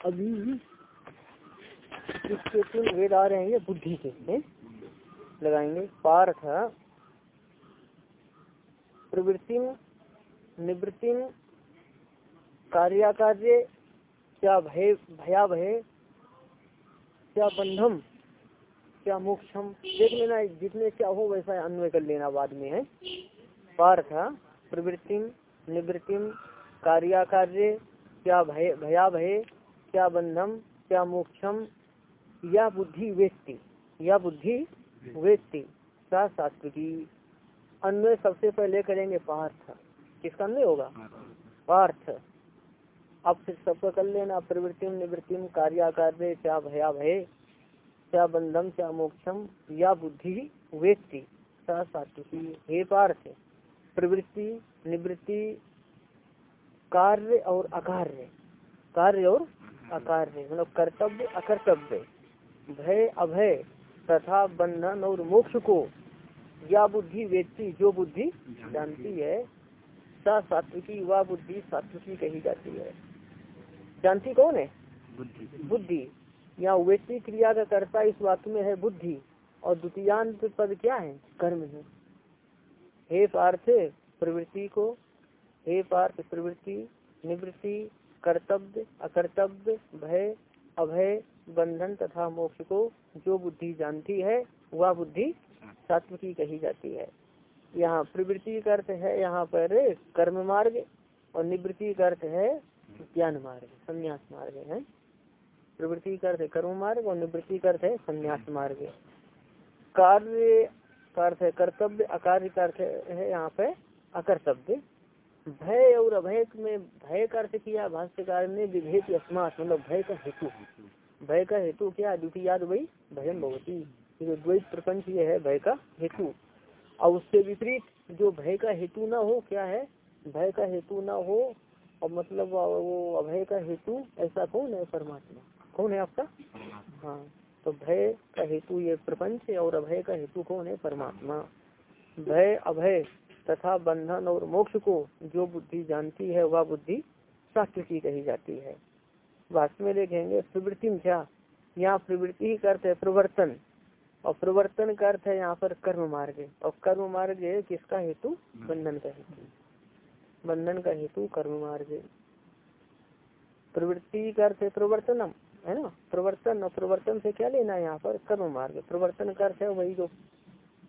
अभी इसके तीन वेद आ रहे हैं, ये बुद्धि के है? लगाएँगे पार्थ प्रवृत्ति निवृत्ति कार्याकार्य, क्या भय भया भय क्या बंधम क्या मोक्षम? देख लेना जितने क्या हो वैसा अन्वय कर लेना बाद में, है? पार्थ प्रवृत्ति निवृत्ति कार्याकार्य, क्या भय भया भय क्या बंधम, क्या मोक्षम? या बुद्धि वेत्ति, या बुद्धि वेत्ति, सा सात्विकी अन्वय सबसे पहले करेंगे पार्थ। किसका अन्वय होगा? पार्थ। अब फिर सबको कर लेना प्रवृत्ति निवृत्ति कार्याकार क्या भया भय क्या बंधम क्या मोक्षम या बुद्धि वेत्ति सा सात्विकी। हे पार्थ प्रवृत्ति निवृत्ति कार्य और अकार्य। कार्य और अकार्य मतलब कर्तव्य अकर्तव्य। भय अभय तथा बंधन और मोक्ष को या बुद्धि वेत्ती जो बुद्धि जानती है। सा सात्विकी वह बुद्धि सात्विकी कही जाती है। जानती कौन है? बुद्धि। बुद्धि। यहाँ व्यक्ति क्रिया का कर्ता इस वाक्य में है बुद्धि, और द्वितीयांत पद क्या है? कर्म है। हे पार्थ, प्रवृत्ति को, हे पार्थ, प्रवृत्ति, निवृत्ति, कर्तव्य, अकर्तव्य, भय, अभय, बंधन तथा मोक्ष को जो बुद्धि जानती है, वह बुद्धि सात्विकी कही जाती है। यहाँ प्रवृत्ति का अर्थ है यहाँ पर कर्म मार्ग, और निवृत्ति का अर्थ है ज्ञान मार्ग, संन्यास मार्ग है। प्रवृत्ति का अर्थ कर्म मार्ग और निवृत्ति का अर्थ है संन्यास मार्ग। कार्य का अर्थ है कर्तव्य, अकार्य का अर्थ है यहाँ पे अकर्तव्य। भय और अभय में, भय का अर्थ किया, भाष्यकार ने विभेद अस्मात मतलब भय का हेतु। भय का हेतु क्या? द्वितीय याद वही भयम भवती। द्वैत प्रपंच ये है, भय का हेतु। और उससे विपरीत जो भय का हेतु ना हो, क्या है? भय का हेतु ना हो, और मतलब वो अभय का हेतु, ऐसा कौन है परमात्मा? कौन है आपका? हाँ तो भय का हेतु ये प्रपंच और अभय का हेतु कौन है? परमात्मा। भय, अभय तथा बंधन और मोक्ष को जो बुद्धि जानती है, वह बुद्धि सात्विकी कही जाती है। वास्तव में देखेंगे, प्रवृत्ति क्या? यहाँ प्रवृत्ति का अर्थ है प्रवर्तन। और प्रवर्तन का अर्थ है यहाँ पर कर्म मार्ग और कर्म मार्ग किसका हेतु? बंधन का हेतु। बंधन का हेतु कर्म मार्ग प्रवृत्ति का अर्थ है प्रवर्तनम। है ना? प्रवर्तन और प्रवर्तन से क्या लेना है यहाँ पर? कर्म मार्ग। प्रवर्तन का अर्थ है वही जो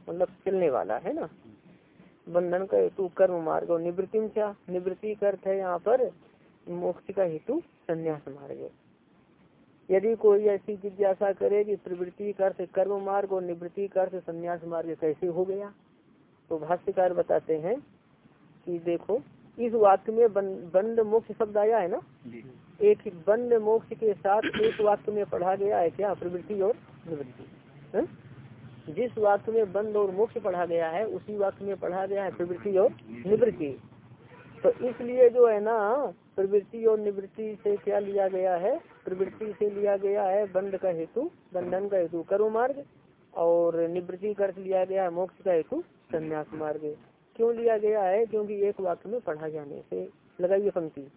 मतलब चलने वाला, है ना? बंधन का हेतु, कर्म मार्ग और निवृत्ति क्या? निवृत्ति का अर्थ है यहाँ पर मोक्ष का हेतु संन्यास मार्ग। यदि कोई ऐसी जिज्ञासा करे कि प्रवृत्ति का अर्थ कर्म मार्ग और निवृत्ति का अर्थ संन्यास मार्ग कैसे हो गया तो भाष्यकार बताते हैं कि देखो, इस वाक्य में बंद मोक्ष शब्द आया है ना? एक बंद मोक्ष के साथ एक वाक्य में पढ़ा गया है क्या? प्रवृत्ति और निवृत्ति। जिस वाक्य में बंद और मोक्ष पढ़ा गया है, उसी वाक्य में पढ़ा गया है प्रवृत्ति और निवृत्ति। तो इसलिए जो है ना, प्रवृत्ति और निवृत्ति से क्या लिया गया है? प्रवृत्ति से लिया गया है बंद का हेतु, बंधन का हेतु कर्म मार्ग, और निवृत्ति कर लिया गया है मोक्ष का हेतु संन्यास मार्ग। क्यों लिया गया है? क्योंकि एक वाक्य में पढ़ा जाने से। लगाइए पंक्ति।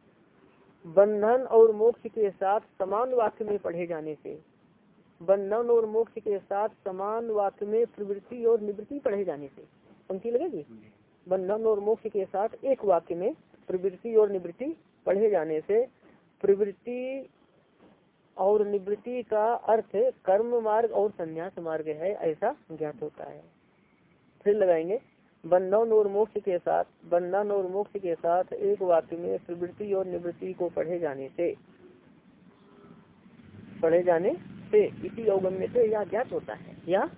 बंधन और मोक्ष के साथ समान वाक्य में पढ़े जाने से बंधन और मोक्ष के साथ समान वाक्य में प्रवृत्ति और निवृत्ति पढ़े जाने से पंक्ति लगेगी बंधन और मोक्ष के साथ एक वाक्य में प्रवृत्ति और निवृत्ति पढ़े जाने से प्रवृत्ति और निवृत्ति का अर्थ कर्म मार्ग और संन्यास मार्ग है ऐसा ज्ञात होता है। फिर लगाएँगे। बंधन और मोक्ष के साथ बंधन और मोक्ष के साथ एक वाक्य में प्रवृत्ति और निवृत्ति को पढ़े जाने से, पढ़े जाने से इसी अवगम्य से यह ज्ञात होता है। या?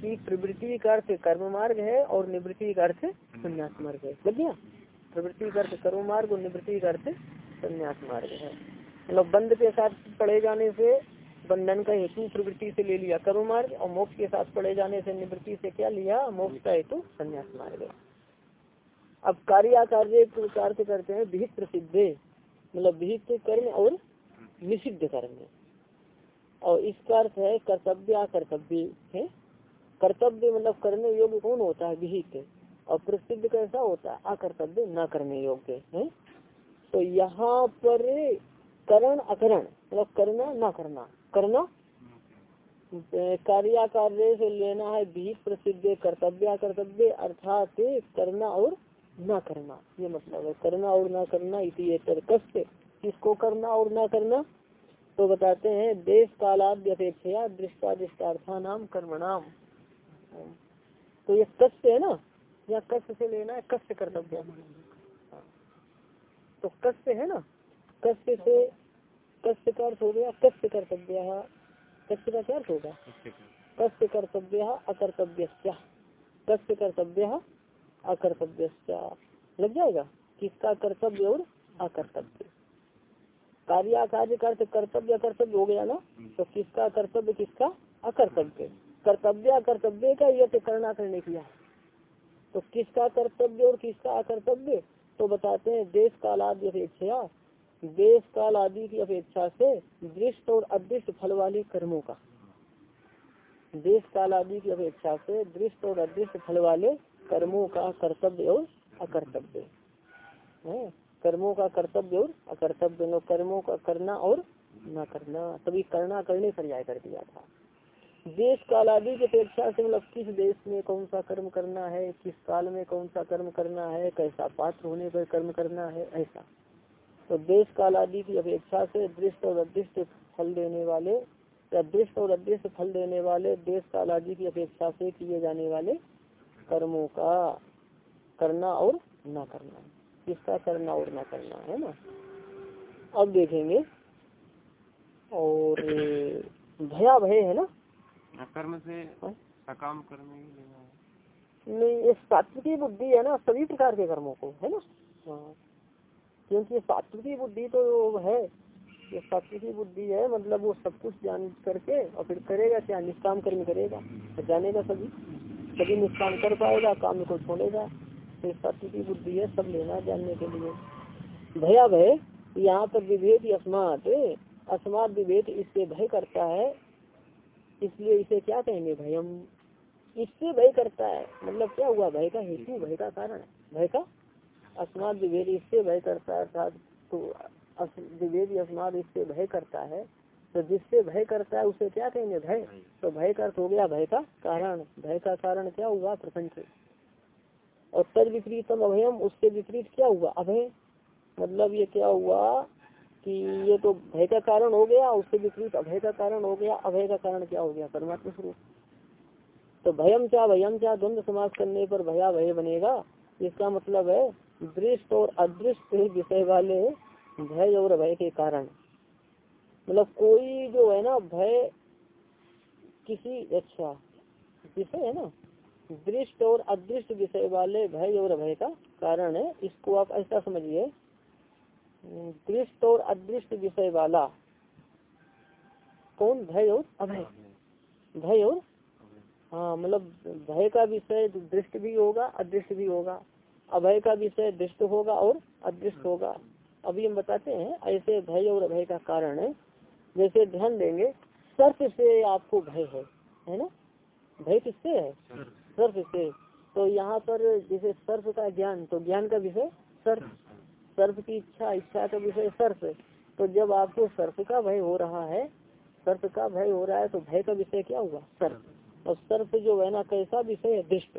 कि प्रवृत्ति का अर्थ कर्म मार्ग है और निवृत्ति का अर्थ संन्यास मार्ग है। लग प्रवृत्ति का अर्थ कर्म मार्ग और निवृत्ति का अर्थ संन्यास मार्ग है। मतलब बंद के साथ पढ़े जाने से बंधन का हेतु प्रवृत्ति से ले लिया, कर्म मार्ग और मोक्ष के साथ पड़े जाने से निवृत्ति से क्या लिया? मोक्ष का हेतु संन्यास मार्ग। अब कार्य कार्य प्रकार से करते हैं, विहित प्रसिद्ध मतलब विहित कर्म और निषिद्ध कर्म। और इसका अर्थ है कर्तव्य कर्तव्य है। कर्तव्य मतलब करने योग्य कौन होता है? विहित। और प्रसिद्ध कैसा होता है? अकर्तव्य न करने योग्य है। तो यहाँ पर करण अकरण मतलब करना ना करना। करना। कार्य कार्य से लेना है विहित प्रसिद्ध कर्तव्य कर्तव्य अर्थात करना और ना करना। ये मतलब है, करना और ना करना इसी कष्ट किसको करना और ना करना? तो बताते हैं देश कालाद्य अपेक्षा दृष्टा दृष्टार्था नाम कर्मणाम तो ये कष्ट है ना? या कष्ट से लेना है कष्ट कर्तव्य। तो कष्ट है ना? कष्ट से कष्ट का अर्थ हो गया कष्ट कर्तव्य। कष्ट का क्या अर्थ होगा? कष्ट कर्तव्य। अकर्तव्य कष्ट कर्तव्य अकर्तव्य लग जाएगा किसका कर्तव्य और अकर्तव्य। कार्य कार्य कर्त कर्तव्य कर्तव्य हो गया ना? तो किसका कर्तव्य किसका? अकर्तव्य। कर्तव्य कर्तव्य का यह करना करने किया तो किसका कर्तव्य और किसका अकर्तव्य? तो बताते हैं देश काल आदि अपेक्षा देश काल आदि की अपेक्षा से दृष्ट और अदृष्ट फल वाले कर्मों का। देश काल आदि की अपेक्षा से दृष्ट और अदृष्ट फल वाले कर्मों का कर्तव्य और अकर्तव्य। है? कर्मों का कर्तव्य और अकर्तव्य। कर्मों का करना और न करना। तभी करना करने पर जाय कर दिया था। देश काल आदि की अपेक्षा से मतलब किस देश में कौन सा कर्म करना है, किस काल में कौन सा कर्म करना है, कैसा पात्र होने पर कर्म करना है, ऐसा। तो देश काल आदि की अपेक्षा से दृष्ट और अदृष्ट फल देने वाले या दृष्ट और अदृष्ट फल देने वाले देश काल आदि की अपेक्षा से किए जाने वाले कर्मों का करना और न करना। किसका करना और न करना है ना? अब देखेंगे। और भया भय है ना? कर्म से हाँ? सकाम करने लेना नहीं ये सात्विकी बुद्धि है ना सभी प्रकार के कर्मों को है ना? हाँ। क्योंकि सात्विकी बुद्धि तो है। ये सात्विकी बुद्धि है मतलब वो सब कुछ जान करके और फिर करेगा क्या? निष्काम कर्म करेगा। तो जानेगा सभी। सभी निष्काम कर पाएगा, काम को छोड़ेगा। तो सात्विकी बुद्धि है, सब लेना जानने के लिए। भया भय, यहाँ पर विभेद अस्मात। अस्मात विभेद इससे भय करता है। इसलिए इसे क्या कहेंगे? भयम। इससे भय करता है। मतलब क्या हुआ? भय का हेतु, भय का कारण। भय का अस्मात विभेद इससे भय करता है, अर्थात तो विभेद अस्मात इससे भय करता है तो जिससे भय करता है उसे क्या कहेंगे? भय। तो भय का अर्थ हो गया भय का कारण। भय का कारण क्या हुआ? प्रपंच और तद विपरीतम अभयम उससे विपरीत क्या हुआ? अभय। मतलब ये क्या हुआ कि ये तो भय का कारण हो गया उससे विपरीत अभय का कारण हो गया। अभय का कारण क्या हो गया? परमात्मा स्वरूप। तो भयम क्या भयम क्या द्वंद समाज करने पर भया भय बनेगा। इसका मतलब है दृष्ट और अदृष्ट विषय वाले भय और भय के कारण। मतलब कोई जो है ना भय किसी अच्छा विषय है ना दृष्ट और अदृष्ट विषय वाले भय और भय का कारण है। इसको आप ऐसा समझिए दृष्ट और अदृष्ट विषय वाला कौन भय और अभय? भय और हाँ मतलब भय का विषय दृष्ट भी होगा अदृष्ट भी होगा। अभय का विषय दृष्ट होगा और अदृष्ट होगा। अभी हम बताते हैं, ऐसे भय और अभय का कारण है। जैसे ध्यान देंगे, सर्प से आपको भय है है ना? भय किससे है? सर्प से। तो यहाँ पर जैसे सर्प का ज्ञान तो ज्ञान का विषय सर्प। सर्प की इच्छा इच्छा का विषय सर्प। तो जब आपको सर्प का भय हो रहा है, सर्प का भय हो रहा है तो भय का विषय क्या हुआ सर्प। और सर्प जो है ना, कैसा विषय है? दृष्ट।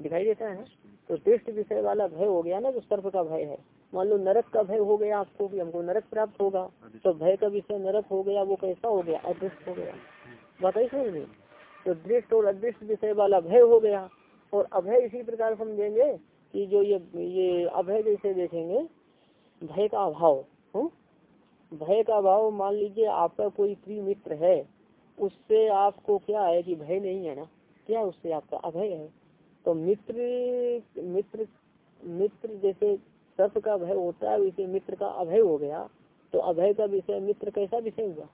दिखाई देता है तो दृष्ट विषय वाला भय हो गया ना, जो सर्प का भय है। मान लो नरक का भय हो गया आपको भी, हमको नरक प्राप्त होगा। तो भय का विषय नरक हो गया, वो कैसा हो गया? अदृष्ट हो गया। बात ऐसा समझ में तो दृष्ट और अदृष्ट विषय वाला भय हो गया। और अभय इसी प्रकार समझेंगे कि जो ये ये अभय जैसे देखेंगे, भय का अभाव हम्म? भय का अभाव, मान लीजिए आपका कोई प्रिय मित्र है, उससे आपको क्या है कि भय नहीं है ना? क्या उससे आपका अभय है? तो मित्र मित्र मित्र जैसे सर्प का भय होता है वैसे मित्र का अभय हो गया तो अभय का विषय, मित्र कैसा विषय हुआ?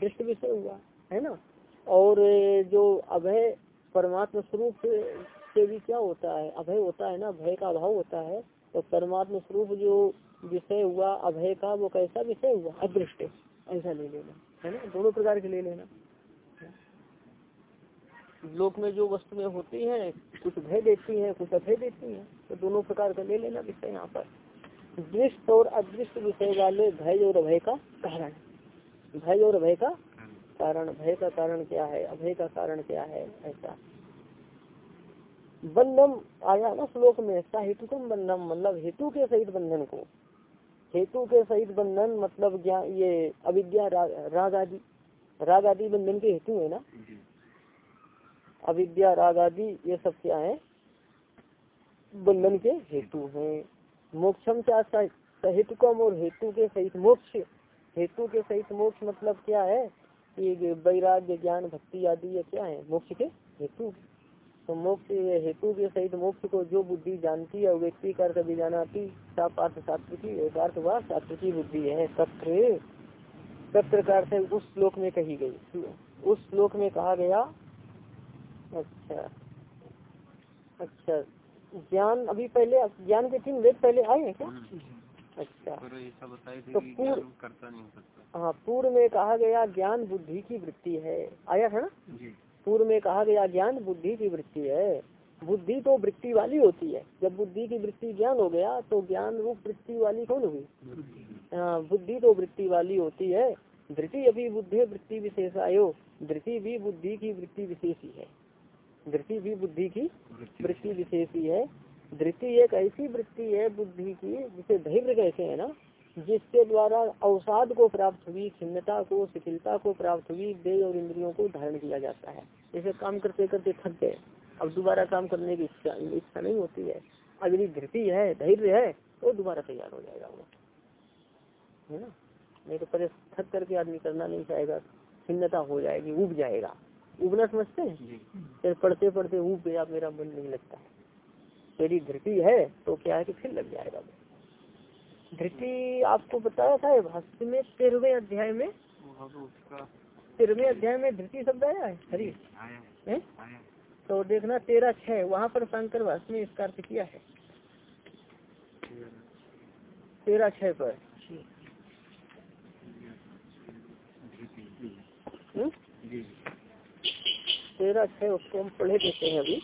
दृष्ट विषय हुआ, है ना? और जो अभय परमात्मा स्वरूप से भी क्या होता है? अभय होता है ना? भय का अभाव होता है तो परमात्मा स्वरूप जो विषय हुआ, अभय का, वो कैसा विषय हुआ? अदृष्ट, ऐसा ले लेना, है ना? दोनों प्रकार के ले लेना। लोक में जो वस्तुएँ होती हैं, कुछ भय देती हैं, कुछ अभय देती हैं तो दोनों प्रकार का ले लेना विषय यहाँ पर। दृष्ट और अदृष्ट विषय वाले भय और अभय का कारण। भय और अभय का कारण। भय का कारण क्या है? अभय का कारण क्या है? ऐसा। बंधम आया ना श्लोक में साहित्युकम बंधम मतलब हेतु के सहित बंधन को। हेतु के सहित बंधन मतलब क्या ये अविद्या राग आदि। राग आदि बंधन के हेतु है ना? अविद्या, राग आदि, ये सब क्या है? बंधन के हेतु हैं। मोक्षम क्या सहितकम और हेतु के सहित मोक्ष। हेतु के सहित मोक्ष मतलब क्या है? कि वैराग्य, ज्ञान, भक्ति आदि, ये क्या है? मोक्ष के हेतु। तो मोक्ष हेतु के सहित मोक्ष को जो बुद्धि जानती है व्यक्ति का अर्थ भी जानाती पार्थ सात्विकी एकार्थ व सात्विकी बुद्धि है। तत्र तत्र का अर्थ उस श्लोक में कही गई। उस श्लोक में कहा गया अच्छा। अच्छा। ज्ञान अभी पहले ज्ञान के तीन वेद पहले आए हैं क्या? अच्छा। तो पूर्व करता नहीं सकता। हाँ पूर्व में कहा गया ज्ञान बुद्धि की वृत्ति है। आया था ना? पूर्व में कहा गया ज्ञान बुद्धि की वृत्ति है। बुद्धि तो वृत्ति वाली होती है। जब बुद्धि की वृत्ति ज्ञान हो गया तो ज्ञान रूप वृत्ति वाली कौन हुई? हाँ बुद्धि तो वृत्ति वाली होती है। धृति अभी बुद्धि वृत्ति विशेष आयो। धृति भी बुद्धि की वृत्ति विशेष ही है। धृति भी बुद्धि की वृत्ति विशेष। ही है। धृति एक ऐसी वृत्ति है बुद्धि की जिसे धैर्य कहते हैं ना जिसके द्वारा अवसाद को प्राप्त हुई खिन्नता को शिथिलता को प्राप्त हुई देह और इंद्रियों को धारण किया जाता है। जैसे काम करते करते थक गए। अब दोबारा काम करने की इच्छा इच्छा नहीं होती है। अगर धृति है धैर्य है तो दोबारा तैयार हो जाएगा वो। है ना? नहीं तो पहले थक करके आदमी करना नहीं चाहेगा खिन्नता हो जाएगी उब जाएगा। उबना समझते हैं? फिर पढ़ते पढ़ते उब गया मेरा मन नहीं लगता। यदि धृति है तो क्या है कि फिर लग जाएगा धृति आपको बताया था भाष्य में तेरहवे अध्याय में? तेरहवे अध्याय में धृति शब्द आया है? हरी? है। तो देखना तेरह छह वहाँ पर शंकर भाष्य में इसका अर्थ किया है। तेरह छह पर। हम्म? तेरह छह उसको हम पढ़े देते हैं अभी।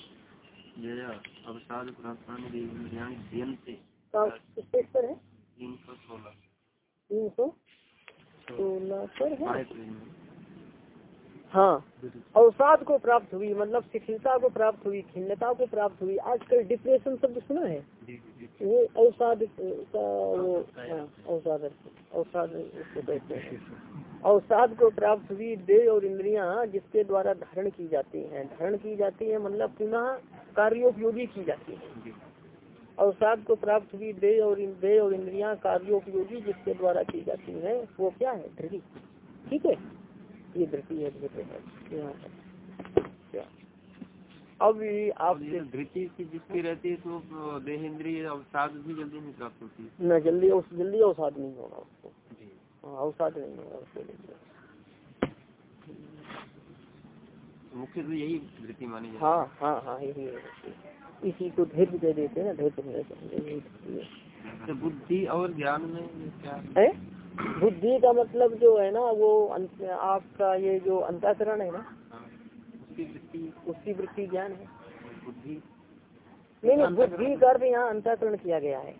पर है? तीन सौ सोलह। तीन सौ सोलह पर है। हाँ। अवसाद को प्राप्त हुई मतलब शिथिलता को प्राप्त हुई खिन्नता को प्राप्त हुई आजकल डिप्रेशन शब्द सुना है? वो अवसाद का वो हाँ, अवसाद अवसाद उसको कहते हैं। अवसाद को प्राप्त हुई देह और इंद्रिया जिसके द्वारा धारण की जाती हैं। धारण की जाती है मतलब पुनः कार्योपयोगी की जाती है। अवसाद को प्राप्त हुई देह और देह और इंद्रिया कार्योपयोगी जिसके द्वारा की जाती है वो क्या है? धृति ठीक है? ये धृति है है अब आप धृति की जिसकी रहती है तो देह इंद्रिय अवसाद भी जल्दी नहीं प्राप्त होती। है न जल्दी जल्दी अवसाद नहीं होगा उसको। हाँ, अवसाद नहीं होगा उसको मुख्य तो यही धृति मानी हाँ। हाँ हाँ यही है। इसी को धैर्य दे देते हैं ना धैर्य तो बुद्धि और ज्ञान में क्या? है? बुद्धि का मतलब जो है ना वो आपका ये जो अंताकरण है ना उसकी वृत्ति। ज्ञान है। बुद्धि। नहीं नहीं बुद्धि का अर्थ यहाँ अंताकरण किया गया है।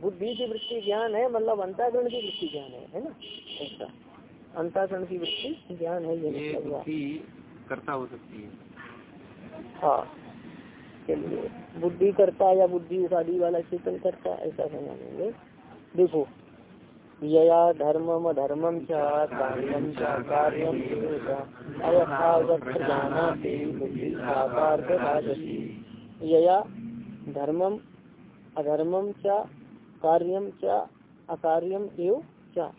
बुद्धि की वृत्ति ज्ञान है मतलब अंताकरण की वृत्ति ज्ञान है है ना? ऐसा। अंताकरण की वृत्ति ज्ञान है ये करता हो सकती है। हाँ। चलिए बुद्धि करता या बुद्धि उपाधि वाला चेतन करता ऐसा समझेंगे। देखो यया धर्मम कार्यम कार्यम यया धर्मम अधर्मम च कार्यम च अकार्यम एव च।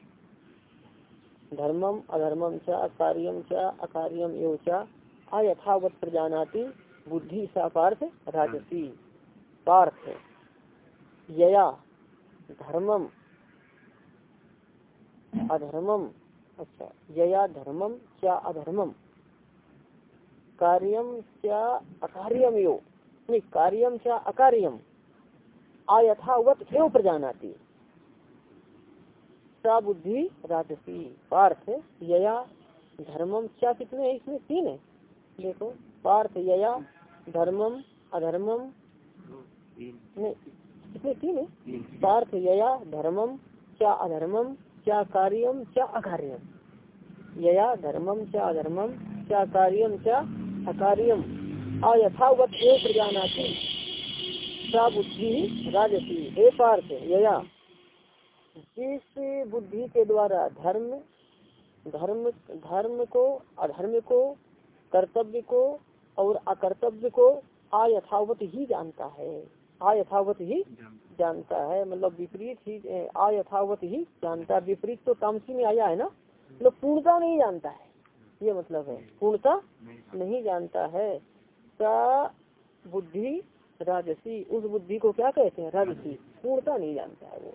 धर्मम अधर्मम च कार्यम च अकार्यम एव च अयथावत प्रजानाति बुद्धि सा पार्थ राजसी पार्थ। यया धर्मम अधर्मम। अच्छा यया धर्मम क्या अधर्मम। कार्यम क्या अकार्यम यो। नहीं कार्यम क्या अकार्यम। आयथावत एव प्रजानाती। बुद्धि राजसी पार्थ यया धर्मम क्या कितने है इसमें तीन है। देखो, पार्थ यया धर्मम अधर्मम नहीं कितने तीन है। पार्थ यया धर्मम क्या अधर्मम क्या कार्यम क्या अकार्यम। यया धर्मम क्या अधर्मम क्या कार्यम क्या अकार्यम। अयथावत ये प्रजानाति। सा बुद्धि राजसी। हे पार्थ, यया। जिस बुद्धि के द्वारा धर्म धर्म धर्म को, अधर्म को, कर्तव्य को और अकर्तव्य को अयथावत ही जानता है। अयथावत ही जानता है। मतलब विपरीत ही अयथावत ही जानता है। विपरीत तो तामसी में आया है ना? मतलब पूर्णता नहीं जानता है। ये मतलब है। पूर्णता नहीं जानता। है। सा बुद्धि राजसी। उस बुद्धि को क्या कहते हैं? राजसी। पूर्णता नहीं जानता है वो।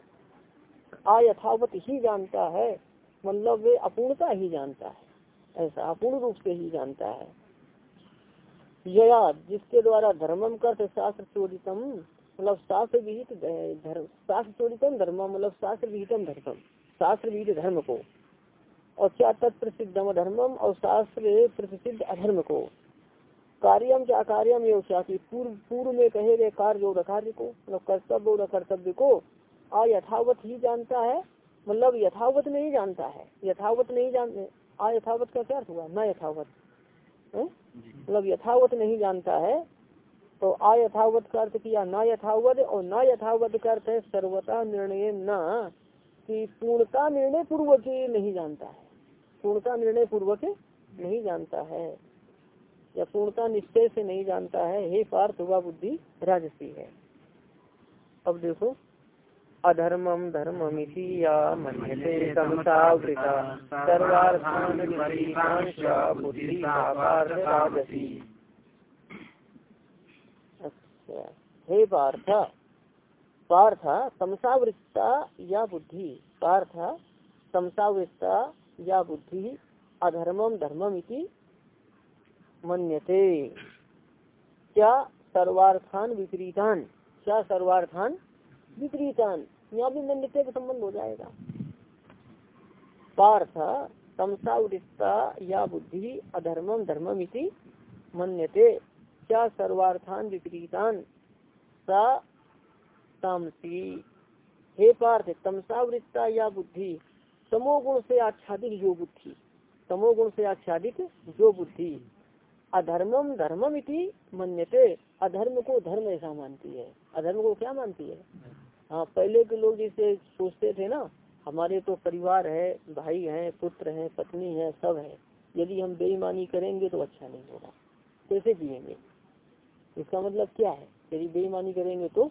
अयथावत ही जानता है। मतलब वे अपूर्णता ही जानता है। ऐसा अपूर्ण रूप से ही जानता है। यया जिसके द्वारा धर्मम कर शास्त्र चोरितम मतलब शास्त्र विहित धर्म शास्त्र चोरितम धर्म मतलब शास्त्र विहितम धर्म शास्त्र विहित धर्म को। और क्या तत्प्रसिद्धम धर्मम और शास्त्र प्रसिद्ध अधर्म को। कार्यम क्या कार्यम ये क्या कि पूर्व पूर्व में कहे गए कार्य और अकार्य को मतलब कर्तव्य और अकर्तव्य को अयथावत ही जानता है मतलब यथावत नहीं जानता है यथावत नहीं जान अयथावत का क्या अर्थ हुआ? न यथावत। मतलब यथावत नहीं जानता है तो अयथावत का अर्थ किया न यथावत और न यथावत का अर्थ है सर्वता निर्णय न, कि पूर्णता निर्णय पूर्वक नहीं जानता है। पूर्णता निर्णय पूर्वक नहीं जानता है। या पूर्णता निश्चय से नहीं जानता है। हे पार्थ, हुआ बुद्धि राजसी है। अब देखो अधर्मम धर्ममिति या अच्छा हे पार्थ पार्थ समसावृत्ता या बुद्धि। पार्थ समसावृत्ता या बुद्धि अधर्मम धर्मम इति मन्यते। क्या सर्वार्थान विपरीतान? क्या सर्वार्थान विपरीतान? यहाँ भी मन्यते का संबंध हो जाएगा। पार्थ समसावृत्ता या बुद्धि अधर्मम धर्मम इति मन्यते। क्या सर्वार्थान विपरीतान। सा तामसी। हे पार्थ तमसावृत्ता या बुद्धि? तमोगुण से आच्छादित जो बुद्धि। तमोगुण से आच्छादित जो बुद्धि। अधर्मम धर्मम इति मन्यते। अधर्म को धर्म ऐसा मानती है। अधर्म को क्या मानती है? हाँ पहले के लोग जैसे सोचते थे ना, हमारे तो परिवार है, भाई है, पुत्र है, पत्नी है, सब है। यदि हम बेईमानी करेंगे तो अच्छा नहीं होगा। कैसे जिएँगे? इसका मतलब क्या है? यदि बेईमानी करेंगे तो?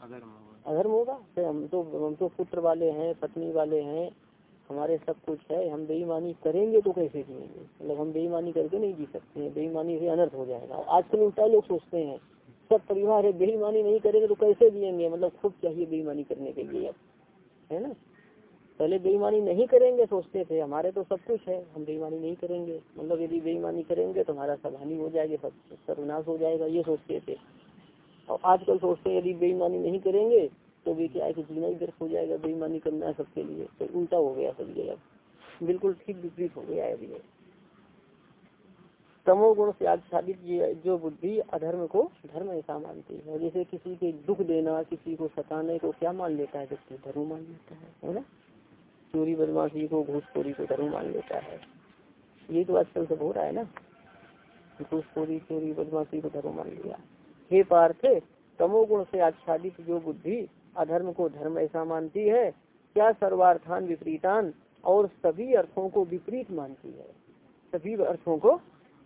अधर्म होगा। अधर्म होगा? फिर हम तो हम तो पुत्र वाले हैं पत्नी वाले हैं हमारे सब कुछ है हम बेईमानी करेंगे तो कैसे जिएँगे? मतलब हम बेईमानी करके नहीं जी सकते हैं बेईमानी से अनर्थ हो जाएगा। आजकल उल्टा लोग सोचते हैं सब परिवार है बेईमानी नहीं करेंगे तो कैसे जिएँगे? मतलब खुद चाहिए बेईमानी करने के लिए अब है ना? पहले बेईमानी नहीं करेंगे, सोचते थे, हमारे तो सब कुछ है, हम बेईमानी नहीं करेंगे। मतलब यदि बेईमानी करेंगे तो हमारा सब हानि हो जाएगी, सब सर्वनाश हो जाएगा, ये सोचते थे। और आजकल सोचते हैं, यदि बेईमानी नहीं करेंगे तो भी क्या है कि जीना ही व्यर्थ हो जाएगा, बेईमानी करना है सबके लिए। तो उल्टा हो गया सब ये अब। बिल्कुल ठीक विपरीत हो गया है अभी ये। तमोगुण से आच्छादित जो बुद्धि अधर्म को धर्म ऐसा मानती है। जैसे किसी के दुख देना, किसी को सताने को क्या मान लेता है? व्यक्ति धर्म मान लेता है ना? चोरी बदमाशी को घूसखोरी को धर्म मान लेता है। ये तो आजकल सब हो रहा है ना। घूसखोरी चोरी बदमाशी को धर्म मान लिया। हे पार्थ, तमोगुण से आच्छादित जो बुद्धि अधर्म को धर्म ऐसा मानती है, क्या सर्वार्थान विपरीतान और सभी अर्थों को विपरीत मानती है? सभी अर्थों को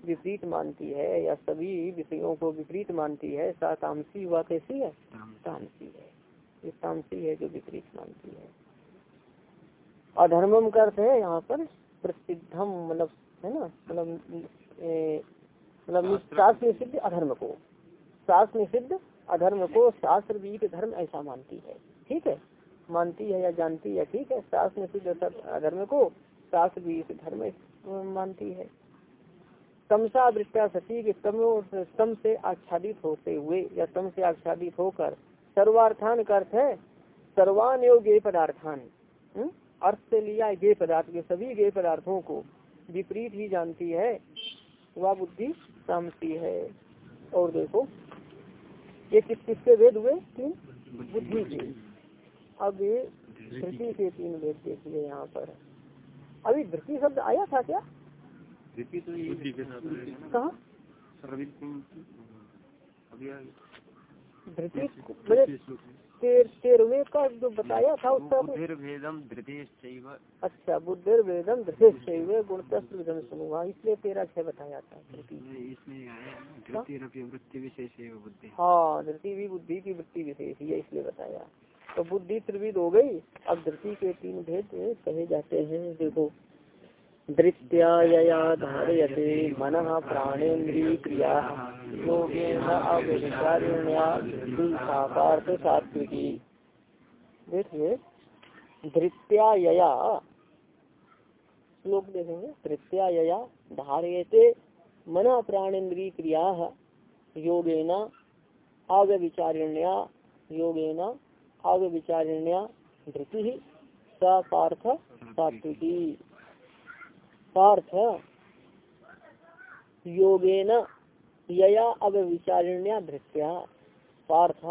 विपरीत मानती है या सभी विषयों को विपरीत मानती है? सा तामसी कैसी है? तामसी है। ये तामसी है जो विपरीत मानती है। अधर्मम का अर्थ है यहाँ पर प्रसिद्धम मतलब है ना मतलब मतलब शास्त्र। में सिद्ध अधर्म को। शास्त्र में सिद्ध अधर्म को शास्त्र बीत धर्म ऐसा मानती है। ठीक है? मानती है या जानती है? ठीक है शास्त्र में सिद्ध अधर्म को शास्त्र बीत धर्म मानती है। तमसा वृत्ता सती के तमो तम से आच्छादित होते हुए या तम से आच्छादित होकर सर्वार्थान का अर्थ है। सर्वान योग्य पदार्थान। हम्म? अर्थ से लिया गे पदार्थ के सभी गे पदार्थों को विपरीत ही जानती है वह बुद्धि तामसी है। और देखो ये किस किसके वेद हुए? तीन? बुद्धि के। अब ये धृति के तीन वेद देखिए यहाँ पर। अभी धृति शब्द आया था क्या? धृति तो ये बुद्धि के साथ रहेगा ना कहा धृति तेर तेरहवें का जो बताया था उसका अच्छा बुद्धिर वेदम धृति गुणतस्त्र विधम समूह। इसलिए तेरह छह बताया था है हाँ धृति भी बुद्धि की वृत्ति विशेष ही है इसलिए बताया। तो बुद्धि त्रिविध हो गई। अब धृति के तीन भेद कहे जाते हैं देखो। धृत्यायया धारयते मन प्राणेन्द्रिय क्रिया सात्विकी देखिए, धृत्यायया, श्लोक देखेंगे, धृत्यायया धारयते, मन प्राणेन्द्रिय क्रिया, योगेन अव्यभिचारिण्या योगेन अव्यभिचारिण्या धृति स पार्थ सात्विकी पार्थ योगेन यया अव्यभिचारिण्या धृत्या। पार्थ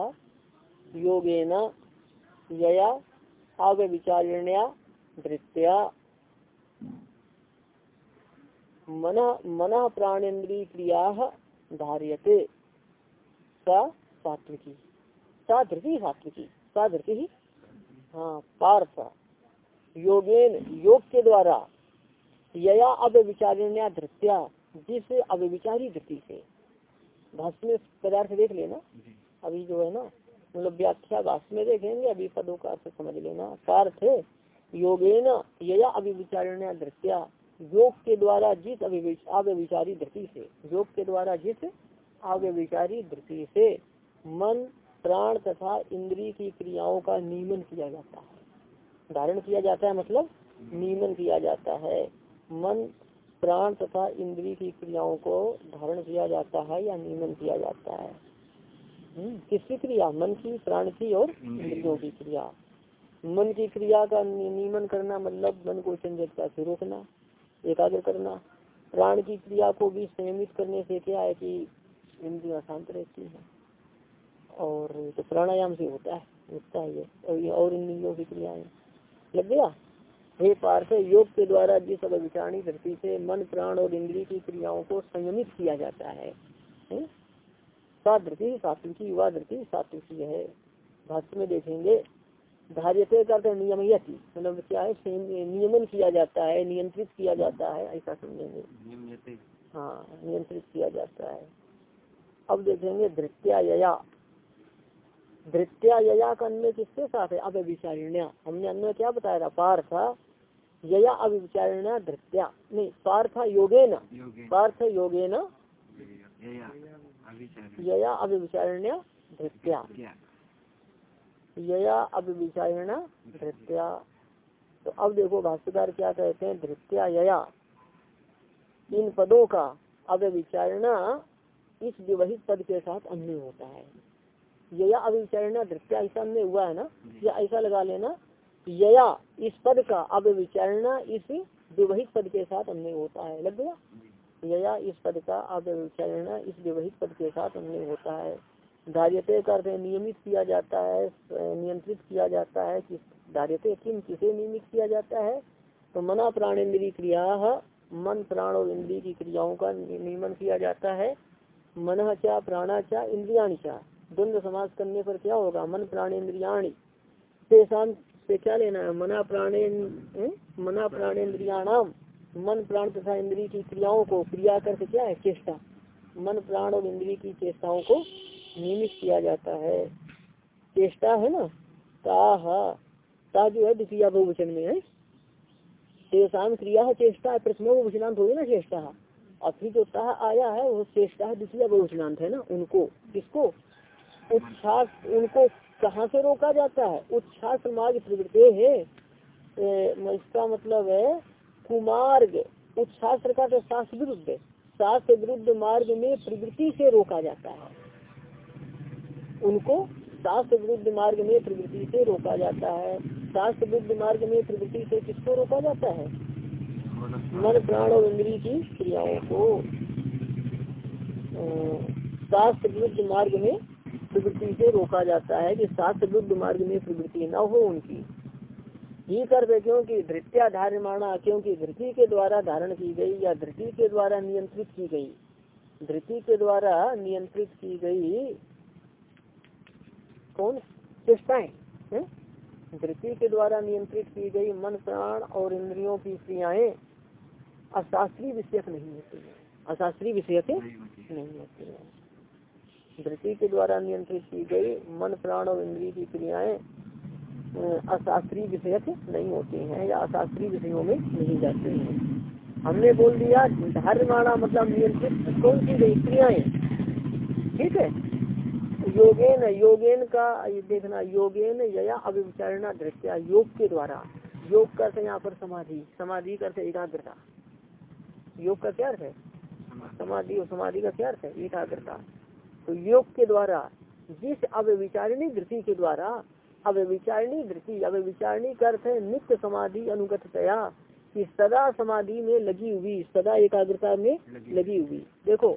योगेन यया अव्यभिचारिण्या धृत्या। मन मन प्राणेन्द्रिय क्रिया धार्यते सात्विकी। सा धृति सात्विकी। सा धृति हाँ पार्थ। योगेन, योग के द्वारा यया अव्यविचारिण्या धृत्या जिस अव्यविचारी धृति से। भाष्य में पदार्थ देख लेना। अभी जो है ना मतलब व्याख्या भाष्य में देखेंगे अभी पदों का अर्थ समझ लेना। पार्थ योगेन यया अव्यविचारिण्या धृत्या योग के द्वारा जिस अव्यविचारी धृति से। योग के द्वारा जिस अव्यविचारी धृति से मन प्राण तथा इंद्रिय की क्रियाओं का नियमन किया जाता है। धारण किया जाता है मतलब नियमन किया जाता है। मन प्राण तथा इंद्रिय की क्रियाओं को धारण किया जाता है या नियमन किया जाता है? हम्म, किसकी क्रिया? मन की प्राण की और इंद्रियों की। क्रिया। मन की क्रिया का नियमन करना मतलब मन को चंचलता से रोकना एकाग्र करना। प्राण की क्रिया को भी संयमित करने से क्या है कि इंद्रिया शांत रहती है। और तो प्राणायाम से होता है होता है ये और ये और इंद्रियों की क्रियाएँ। लग गया? हे पार्थ योग के द्वारा जिस अविचारणी धरती से मन प्राण और इंद्रिय की क्रियाओं को संयमित किया जाता है? सा धरती सात्विकी युवा धरती सात्विकी है। भाष्य में देखेंगे धार्यते करते नियम मतलब क्या है? नियमन किया जाता है नियंत्रित किया जाता है ऐसा समझेंगे। हाँ नियंत्रित किया जाता है। अब देखेंगे धृत्या यया धृत्या का अन्य किसके साथ है? अव्यविचारिण्या हमने अन्य क्या बताया था? पार्थ। यया अव्यविचारिण्या धृत्या। नहीं पार्थ योगे न पार्थ योगे न यया धृत्या। यया धृत्या। तो अब देखो भाष्यकार क्या कहते हैं धृत्या यया। इन पदों का अव्यविचारणा इस विवहित पद के साथ अन्य होता है। यया अव्यविचारणा धृत्या ऐसा अन्य हुआ है ना? या ऐसा लगा लेना यया, इस पद का अव्यविचारणा इस विवहित पद के साथ अन्य होता है। लग गया? यया, इस पद का अव्यविचारणा इस विवहित पद के साथ अन्य होता है। धार्यते करते नियमित किया जाता है, नियंत्रित किया जाता है। किस धार्यते? किन किसे नियमित किया जाता है? तो मना प्राणेन्द्रीय क्रिया, मन प्राण और इंद्रिय की क्रियाओं का नियमन किया जाता है। मन चा, प्राणा चा, इंद्रियाणी चा। द्वंद्व समास करने पर क्या होगा? मन प्राणेन्द्रियाणी। तेसाम से क्या लेना है? मना प्राणे मना प्राणेन्द्रियाणाम। मन प्राण तथा इंद्रिय की क्रियाओं को क्रिया करके क्या है? चेष्टा। मन प्राण और इंद्रिय की चेष्टाओं को नियमित किया जाता है। चेष्टा है ना? ता ता जो है द्वितीय बहुवचन में, है? तेसाम क्रिया है, चेष्टा है, प्रथम बहुवचनांत होगी ना चेष्टा। और फिर जो ता आया है, वो चेष्टा है, द्वितीय बहुवचनांत है ना? उनको, किसको? उत्साह, उनको कहाँ से रोका जाता है? उच्छ्वास मार्ग प्रवृत्ति है। इसका मतलब है कुमार्ग। उच्छ्वास का तो शास्त्र विरुद्ध। शास्त्र विरुद्ध मार्ग में प्रवृत्ति से रोका जाता है। उनको शास्त्र विरुद्ध मार्ग में प्रवृत्ति से रोका जाता है। शास्त्र विरुद्ध मार्ग में प्रवृत्ति से किसको रोका जाता है? मन, प्राण और इंद्रिय की क्रियाओं को। शास्त्र विरुद्ध मार्ग में प्रवृत्ति से रोका जाता है कि शास्त्र विरुद्ध मार्ग में प्रवृत्ति न हो उनकी। ही कर क्योंकि धृत्या धार्यमाणा क्योंकि धृति के द्वारा धारण की गई या धृति के द्वारा नियंत्रित की गई। धृति के द्वारा नियंत्रित की गई कौन? चेष्टाएँ धृति के द्वारा नियंत्रित की गई मन प्राण और इंद्रियों की क्रियाएँ अशास्त्रीय विषयक नहीं होती है। अशास्त्रीय विषयक नहीं होती है। धृति के द्वारा नियंत्रित की गई मन, प्राण और इंद्रिय की क्रियाएँ अशास्त्रीय विषयक नहीं होती हैं या अशास्त्रीय विषयों में नहीं जाते हैं। हमने बोल दिया धर्माणा मतलब नियंत्रित कौन सी गई क्रियाएँ? ठीक है? योगेन योगेन का देखना, योगेन या अभिचारणा दृष्टिया, योग के द्वारा। योग करते यहाँ पर समाधि समाधि करते एकाग्रता। योग का क्या अर्थ है? समाधि और समाधि का क्या अर्थ है? एकाग्रता। तो योग के द्वारा जिस अव्यविचारिणी वृत्ति के द्वारा अव्यविचारिणी वृत्ति अव्यविचारिणी का अर्थ है नित्य समाधि अनुगत तया कि सदा समाधि में लगी हुई सदा एकाग्रता में लगी हुई। देखो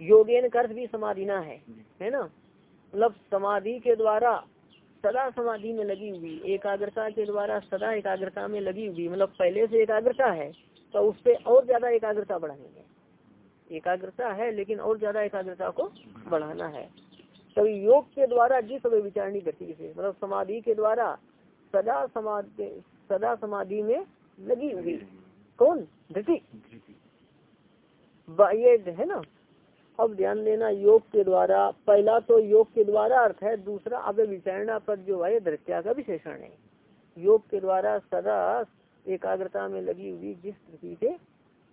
योगेन कर्थ भी समाधिना है है ना? मतलब समाधि के द्वारा सदा समाधि में लगी हुई एकाग्रता के द्वारा सदा एकाग्रता में लगी हुई मतलब पहले से एकाग्रता है तो उससे और ज़्यादा एकाग्रता बढ़ाएँगे। एकाग्रता है, लेकिन और ज़्यादा एकाग्रता को बढ़ाना है। तभी तो योग के द्वारा जिस विचारणी गति से मतलब समाधि के द्वारा सदा समाधि सदा समाधि में लगी हुई। कौन? धृति। ये है ना? अब ध्यान देना, योग के द्वारा, पहला तो योग के द्वारा अर्थ है, दूसरा अब विचारणा पर जो है धृत्या का विशेषण है। योग के द्वारा सदा एकाग्रता में लगी हुई जिस धृति के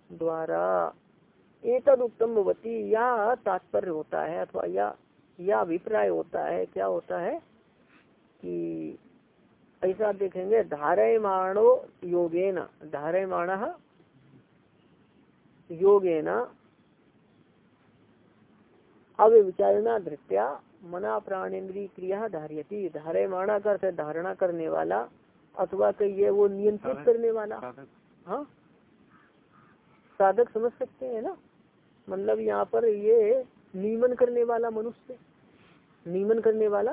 द्वारा एक उत्तम भवती या तात्पर्य होता है अथवा या या अभिप्राय होता है क्या होता है कि ऐसा देखेंगे धारयमाणो योगेन धारयमाण योगेन अब विचारणा धृत्या मना प्राणेन्द्रीय क्रिया धारियती। धारे माणा कर धारणा करने वाला अथवा कहिए वो नियंत्रित करने वाला। हाँ? साधक समझ सकते हैं ना? मतलब यहाँ पर ये नियमन करने वाला मनुष्य। नियमन करने वाला?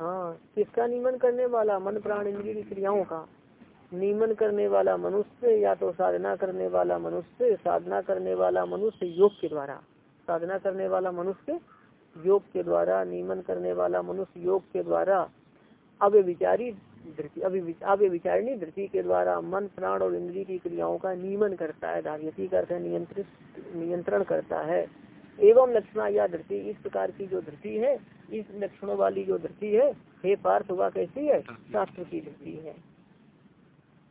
हाँ किसका नियमन करने वाला? मन, प्राण, इंद्रिय की क्रियाओं का। नियमन करने वाला मनुष्य या तो साधना करने वाला मनुष्य, साधना करने वाला मनुष्य योग के द्वारा। साधना करने वाला मनुष्य योग के द्वारा, नियमन करने वाला मनुष्य योग के द्वारा। अब विचारी अब विचारणी धृति के द्वारा मन, प्राण और इंद्रिय की क्रियाओं का नियमन करता है, धार्यती करते नियंत्रित, नियंत्रण करता है। एवं लक्षणा या धृति इस प्रकार की जो धृति है, इस लक्षणों वाली जो धृति है, हे पार्थ हुआ कैसी है? शास्त्र की धृति है।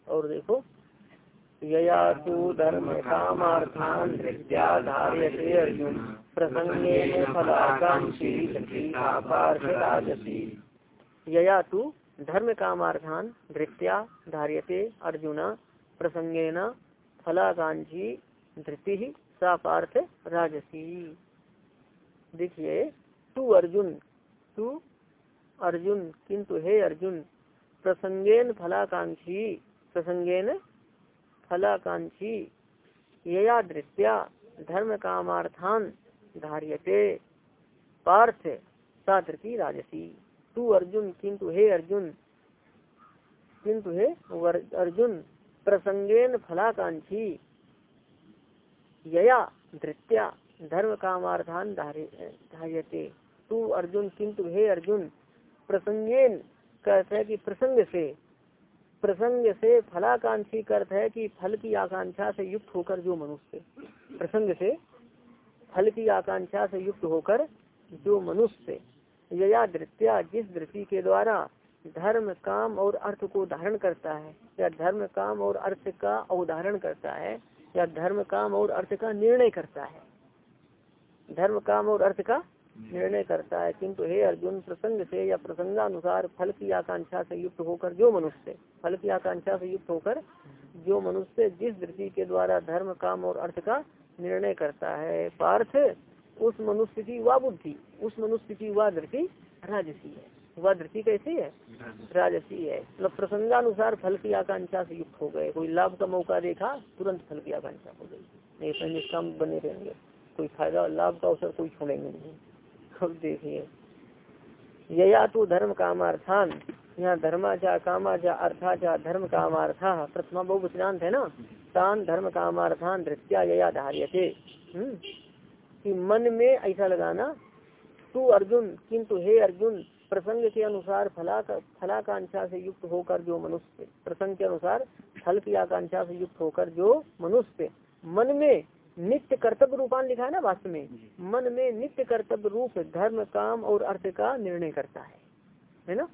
और देखो यया तु धर्म कामार्थान धार्यते प्रसंगे फलाकांक्षी यया तु धर्म कामार्थान धृत्या धार्यते अर्जुन प्रसंगेन फलाकांक्षी धृति सा पार्थ राजसी। देखिए, तू अर्जुन तू अर्जुन किंतु हे अर्जुन, प्रसंगेन फलाकांक्षी प्रसंगेन फलाकांक्षी यया दृष्टिया धर्म कामार्थान धार्यते, पार्थ साधृति राजसी। तू अर्जुन, किंतु हे अर्जुन, किंतु हे अर्जुन, प्रसंगेन फलाकांक्षी, यया धृत्या धर्म कामार्थान धार्यते। तू अर्जुन, किंतु हे अर्जुन, प्रसंगेन कहते हैं कि प्रसंग से प्रसंग से फलाकांक्षी अर्थ है कि फल की आकांक्षा से युक्त होकर जो मनुष्य, प्रसंग से फल की आकांक्षा से युक्त होकर जो मनुष्य। यया दृत्या जिस दृष्टि के द्वारा धर्म, काम और अर्थ को धारण करता है, या धर्म, काम और अर्थ का अवधारण करता है, या धर्म, काम और अर्थ का निर्णय करता है। धर्म, काम और अर्थ का निर्णय करता है, किंतु हे अर्जुन, प्रसंग से या प्रसंगानुसार फल की आकांक्षा से युक्त होकर जो मनुष्य, फल की आकांक्षा से युक्त होकर जो मनुष्य जिस दृष्टि के द्वारा धर्म, काम और अर्थ का निर्णय करता है, पार्थ उस मनुष्य की वह बुद्धि उस मनुष्य की वह दृष्टि राजसी है। वह दृष्टि कैसी है? राजसी। है। मतलब प्रसंगानुसार फल की आकांक्षा से युक्त हो गए। कोई लाभ का मौका देखा तुरंत फल की आकांक्षा हो गई। नहीं निष्काम बने रहेंगे। कोई फ़ायदा लाभ का अवसर कोई छोड़ेंगे नहीं। अब देखिए। यया तो धर्म कामार्थान। यहाँ धर्माचा कामाचा अर्थाचा धर्म कामार्था। प्रथमा बहुवचनांत है ना? तान धर्म कामार्थान धृत्या यया धार्य थे कि मन में ऐसा लगाना तू अर्जुन किंतु हे अर्जुन प्रसंग के अनुसार फला फलाकांक्षा से युक्त होकर जो मनुष्य प्रसंग के अनुसार फल की आकांक्षा से युक्त होकर जो मनुष्य मन में नित्य कर्तव्य रूपान लिखा है ना वास्तव में मन में नित्य कर्तव्य रूप धर्म काम और अर्थ का निर्णय करता है। है ना?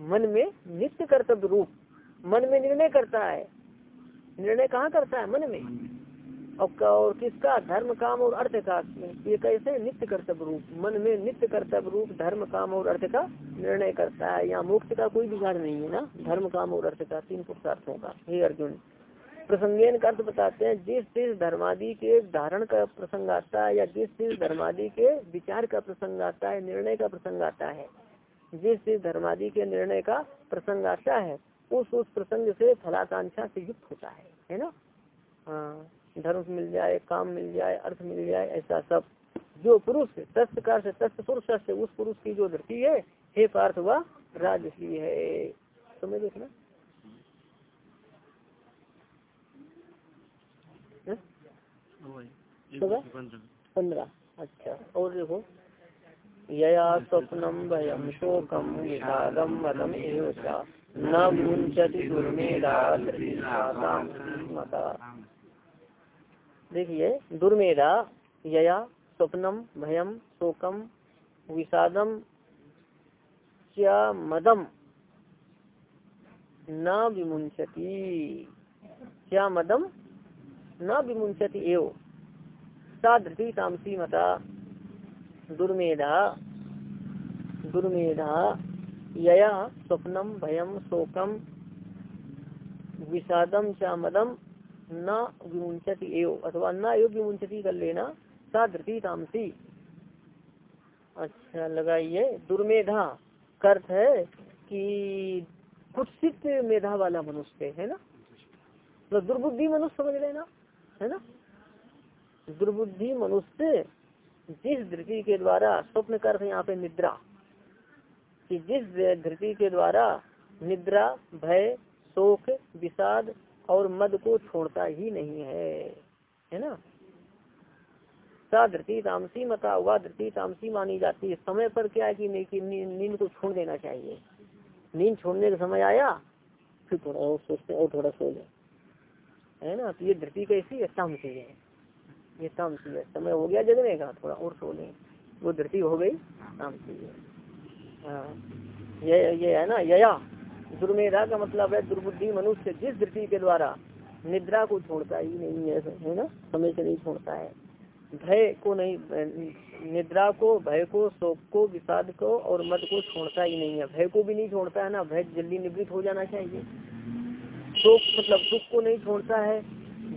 मन में नित्य कर्तव्य रूप मन में निर्णय करता है। निर्णय कहाँ करता है? मन में। और किसका? धर्म, काम और अर्थ का। ये कैसे नित्य कर्तव्य रूप? मन में नित्य कर्तव्य रूप, धर्म, काम और अर्थ का निर्णय करता है। यहाँ मोक्ष का कोई बिगाड़ नहीं है ना? धर्म, काम और अर्थ का, तीन पुरुषार्थों का। हे अर्जुन, प्रसंगेन का अर्थ बताते हैं, जिस जिस धर्मादि के धारण का प्रसंग आता है या जिस जिस धर्मादि के विचार का प्रसंग आता है, निर्णय का प्रसंग आता है, जिस जिस धर्मादि के निर्णय का प्रसंग आता है, उस उस प्रसंग से फलाकांक्षा से युक्त होता है। है ना? हाँ। धर्म मिल जाए, काम मिल जाए, अर्थ मिल जाए, ऐसा सब। जो पुरुष तस्त का तस्त पुरुष उस पुरुष की जो धरती है, हे पार्थ, वह राजसी है। समझ देखना। पंद्रह। अच्छा और देखो। यया स्वप्नम भयम शोकम विषादम मदम एवं न मुंचति दुर्मेधा देखिए, दुर्मेधा, यया, स्वप्नम, भयम, शोकम, विषादम क्या मदम न विमुंचती क्या मदम न विमुंचती एव। सा धृति तामसी मता। दुर्मेधा दुर्मेधा, यया, स्वप्नम, भयम, शोकम, विषादम चा मदम न विमुंचति एव, अथवा न एव विमुंचति कर लेना सा धृति तामसी अच्छा लगाइए। दुर्मेधा अर्थ है कि कुत्सित मेधा वाला मनुष्य है ना? तो दुर्बुद्धि मनुष्य समझ लेना है ना? दुर्बुद्धि मनुष्य जिस धृति के द्वारा, स्वप्न कर यहाँ पे निद्रा, कि जिस धृति के द्वारा निद्रा, भय, शोक, विषाद और मद को छोड़ता ही नहीं है। है ना? सा धृति तामसी मता हुआ, धृति तामसी मानी जाती है। समय पर क्या है कि नींद को छोड़ देना चाहिए। नींद छोड़ने का समय आया, फिर थोड़ा और सोचते और थोड़ा सो ले। है ना? तो ये धृति कैसी है? तामसी है। ये तामसी है। समय हो गया, जगने का। थोड़ा और सो ले। वो धृति हो गई, तामसी है। हाँ। ये ये है ना? यया। दुर्मेधा का मतलब है दुर्बुद्धि मनुष्य जिस दृष्टि के द्वारा निद्रा को छोड़ता ही नहीं है है ना? समय से नहीं छोड़ता है। भय को नहीं, निद्रा को, भय को, शोक को, विषाद को और मद को छोड़ता ही नहीं है। भय को भी नहीं छोड़ता है ना? भय जल्दी निवृत्त हो जाना चाहिए। शोक मतलब सुख को नहीं छोड़ता है,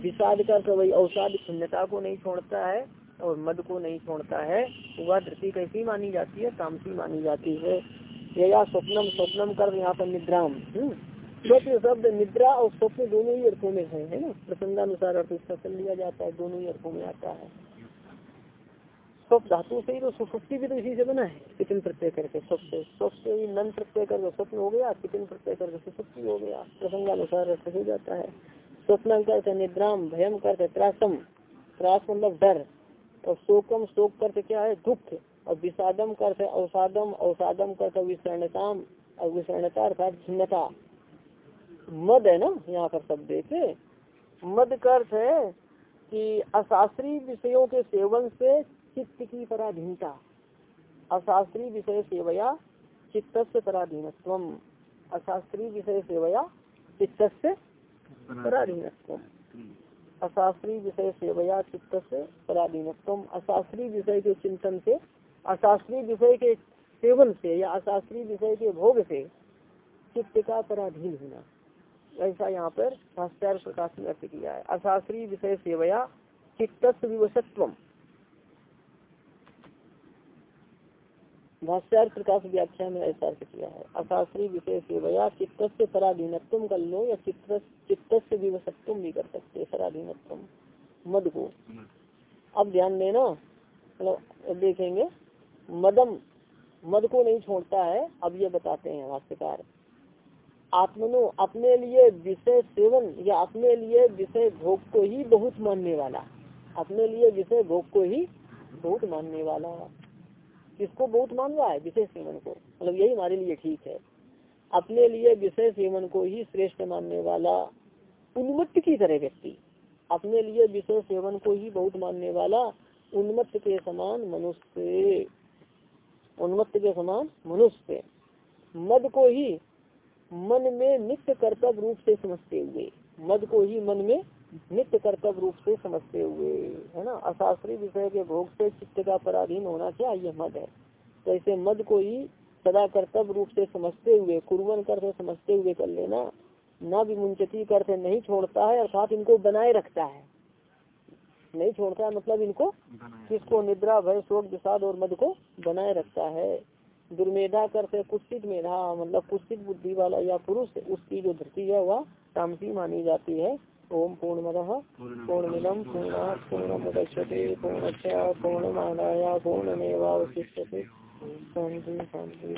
विषाद का वही अवसाद खिन्नता को नहीं छोड़ता है और मद को नहीं छोड़ता है। वह धृति कैसी मानी जाती है? तामसी मानी जाती है। या स्वप्नम स्वप्नम कर यहाँ पर निद्राम। हम्म। स्वप्न शब्द निद्रा और स्वप्न दोनों ही अर्थों में है है ना? प्रसंगानुसार अर्थ इसका चल लिया जाता है, दोनों ही अर्थों में आता है। स्वप्न धातु से ही तो सुसुप्ति भी तो इसी से बना है। कितन प्रत्यय करके स्वप्न। स्वप्न नन प्रत्यय करके स्वप्न हो गया, कितन प्रत्यय करके सुसुप्ति हो गया। प्रसंगानुसार अर्थ हो जाता है। स्वप्न करते निद्राम, भयम करते त्रासम। त्रास मतलब डर। और शोकम, शोक करते क्या है? दुख। और विषादम करते, अवसादम अवसादम करते विषणताम और विषणता अर्थात भिन्नता मद है ना, यहाँ पर शब्द देखे। मद का अर्थ है कि अशास्त्रीय विषयों के सेवन से चित्त की पराधीनता। अशास्त्रीय विषय सेवया चित्त से पराधीनत्व अशास्त्रीय विषय सेवया चित्त से पराधीनत्व अशास्त्रीय विषय सेवया चित्त से पराधीनत्व अशास्त्रीय विषय के चिंतन से अशास्त्रीय विषय के सेवन से या अशास्त्रीय विषय के भोग से चित्त का पराधीन होना। ऐसा यहाँ पर भाष्यार प्रकाश में अर्थ किया है। अशास्त्रीय विषय सेवया चित्त विवशत्व भाष्यार प्रकाश व्याख्या में ऐसा अर्थ किया है। अशास्त्रीय विषय सेवया चित्त से पराधीनत्व कर लो या चित्त चित्त से विवशत्व भी कर सकते पराधीनत्व मद को। अब ध्यान देना मतलब देखेंगे। मदम, मद को नहीं छोड़ता है। अब ये बताते हैं भाष्यकार। आत्मनो अपने लिए विषय सेवन या अपने लिए विषय भोग को ही बहुत मानने वाला। अपने लिए विषय भोग को ही बहुत मानने वाला। किसको बहुत मान रहा है? विषय सेवन को। मतलब यही हमारे लिए ठीक है। अपने लिए विषय सेवन को ही श्रेष्ठ मानने वाला उन्मत्त की तरह व्यक्ति। अपने लिए विषय सेवन को ही बहुत मानने वाला उन्मत्त के समान मनुष्य। उन्मत्त के समान मनुष्य। मद को ही मन में नित्य कर्तव्य रूप से समझते हुए। मद को ही मन में नित्य कर्तव्य रूप से समझते हुए। है ना? अशास्त्रीय विषय के भोग से चित्त का पराधीन होना क्या यह मद है? तो ऐसे मद को ही सदा कर्तव्य रूप से समझते हुए कुरबन कर समझते हुए कर लेना। ना भी मुंचती करते नहीं छोड़ता है अर्थात इनको बनाए रखता है। नहीं छोड़ता है मतलब इनको किसको? निद्रा भय शोक विषाद और मद को बनाए रखता है। दुर्मेधा करते कुत्सित मेधा मतलब कुत्सित बुद्धि वाला या पुरुष उसकी जो धरती है वह तामसी मानी जाती है। ओम पूर्ण मद पूर्णमिदम पूर्ण पूर्ण मदक्षते पूर्ण पूर्ण मानाया पूर्ण मेवावशिष्य शांति शांति।